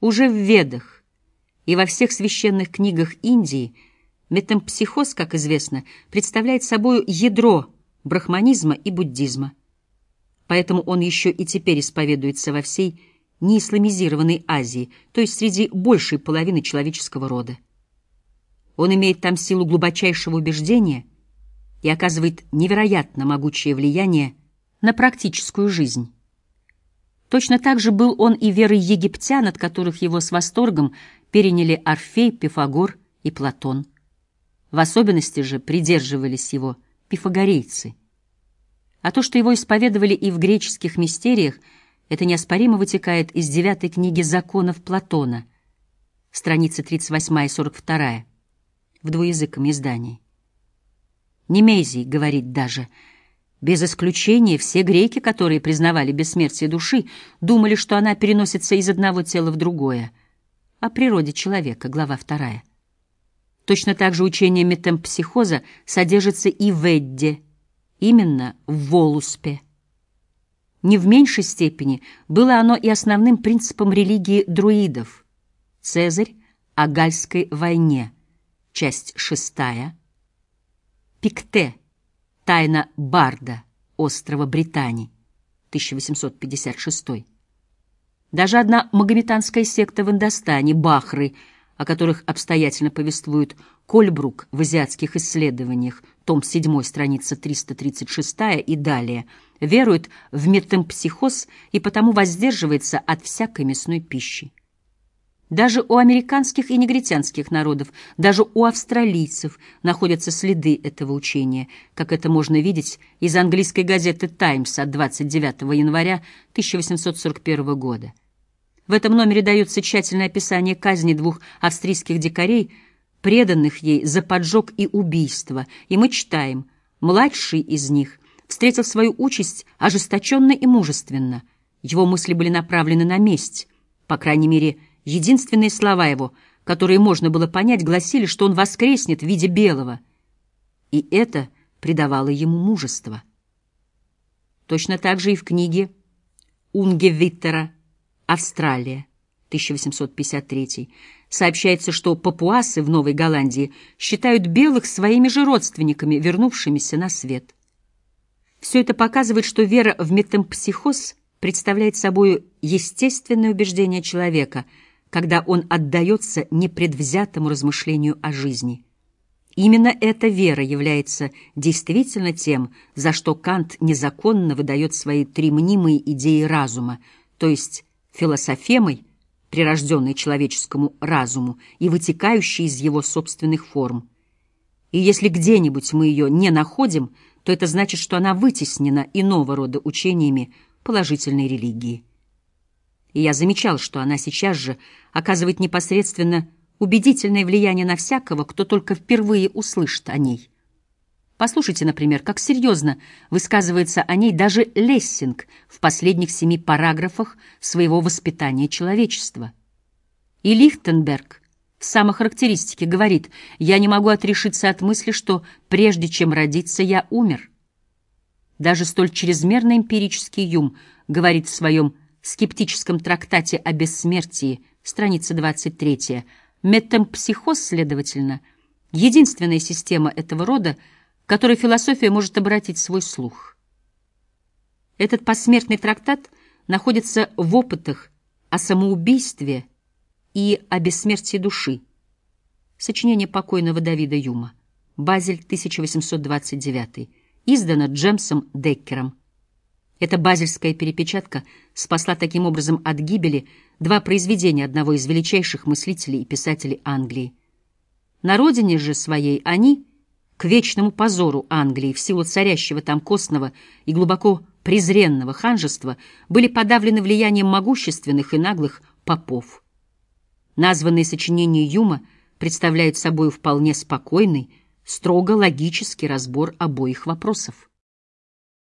Уже в Ведах и во всех священных книгах Индии метампсихоз, как известно, представляет собой ядро брахманизма и буддизма. Поэтому он еще и теперь исповедуется во всей неисламизированной Азии, то есть среди большей половины человеческого рода. Он имеет там силу глубочайшего убеждения и оказывает невероятно могучее влияние на практическую жизнь. Точно так же был он и верой египтян, от которых его с восторгом переняли Орфей, Пифагор и Платон. В особенности же придерживались его пифагорейцы. А то, что его исповедовали и в греческих мистериях, это неоспоримо вытекает из девятой книги законов Платона, страницы 38 и 42, в двуязыком издании. Немезий говорит даже — без исключения все греки, которые признавали бессмертие души, думали, что она переносится из одного тела в другое. О природе человека, глава вторая. Точно так же учение метемпсихоза содержится и в Эдде, именно в Волуспе. Не в меньшей степени было оно и основным принципом религии друидов. Цезарь о Гальской войне, часть шестая, Пикте – Тайна Барда, острова Британии, 1856. Даже одна магометанская секта в Индостане, Бахры, о которых обстоятельно повествует Кольбрук в азиатских исследованиях, том 7, страница 336 и далее, верует в метемпсихоз и потому воздерживается от всякой мясной пищи. Даже у американских и негритянских народов, даже у австралийцев находятся следы этого учения, как это можно видеть из английской газеты «Таймс» от 29 января 1841 года. В этом номере дается тщательное описание казни двух австрийских дикарей, преданных ей за поджог и убийство, и мы читаем, младший из них встретил свою участь ожесточенно и мужественно. Его мысли были направлены на месть, по крайней мере, Единственные слова его, которые можно было понять, гласили, что он воскреснет в виде белого. И это придавало ему мужество. Точно так же и в книге Унге Виттера «Австралия» 1853 сообщается, что папуасы в Новой Голландии считают белых своими же родственниками, вернувшимися на свет. Все это показывает, что вера в метампсихоз представляет собой естественное убеждение человека – когда он отдается непредвзятому размышлению о жизни. Именно эта вера является действительно тем, за что Кант незаконно выдает свои три мнимые идеи разума, то есть философемой, прирожденной человеческому разуму и вытекающей из его собственных форм. И если где-нибудь мы ее не находим, то это значит, что она вытеснена иного рода учениями положительной религии и я замечал, что она сейчас же оказывает непосредственно убедительное влияние на всякого, кто только впервые услышит о ней. Послушайте, например, как серьезно высказывается о ней даже Лессинг в последних семи параграфах своего воспитания человечества. И Лихтенберг в самохарактеристике говорит «Я не могу отрешиться от мысли, что прежде чем родиться, я умер». Даже столь чрезмерно эмпирический Юм говорит в своем скептическом трактате о бессмертии, страница 23, метампсихоз, следовательно, единственная система этого рода, которой философия может обратить свой слух. Этот посмертный трактат находится в опытах о самоубийстве и о бессмертии души. Сочинение покойного Давида Юма. Базель, 1829. Издано Джемсом Деккером. Эта базельская перепечатка спасла таким образом от гибели два произведения одного из величайших мыслителей и писателей Англии. На родине же своей они, к вечному позору Англии в силу царящего там костного и глубоко презренного ханжества, были подавлены влиянием могущественных и наглых попов. Названные сочинения Юма представляют собой вполне спокойный, строго логический разбор обоих вопросов.